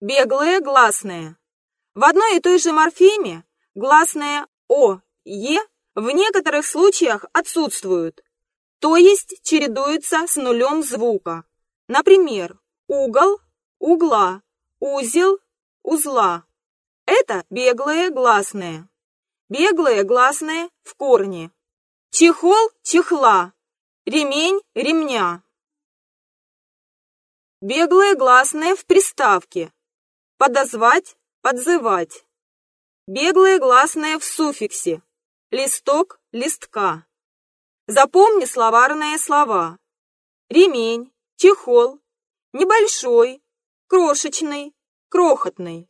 Беглые гласные. В одной и той же морфеме гласные «о», «е» в некоторых случаях отсутствуют, то есть чередуются с нулем звука. Например, угол, угла, узел, узла. Это беглые гласные. Беглые гласные в корне. Чехол, чехла. Ремень, ремня. Беглые гласные в приставке. Подозвать, подзывать. Беглые гласные в суффиксе. Листок, листка. Запомни словарные слова. Ремень, чехол, небольшой, крошечный, крохотный.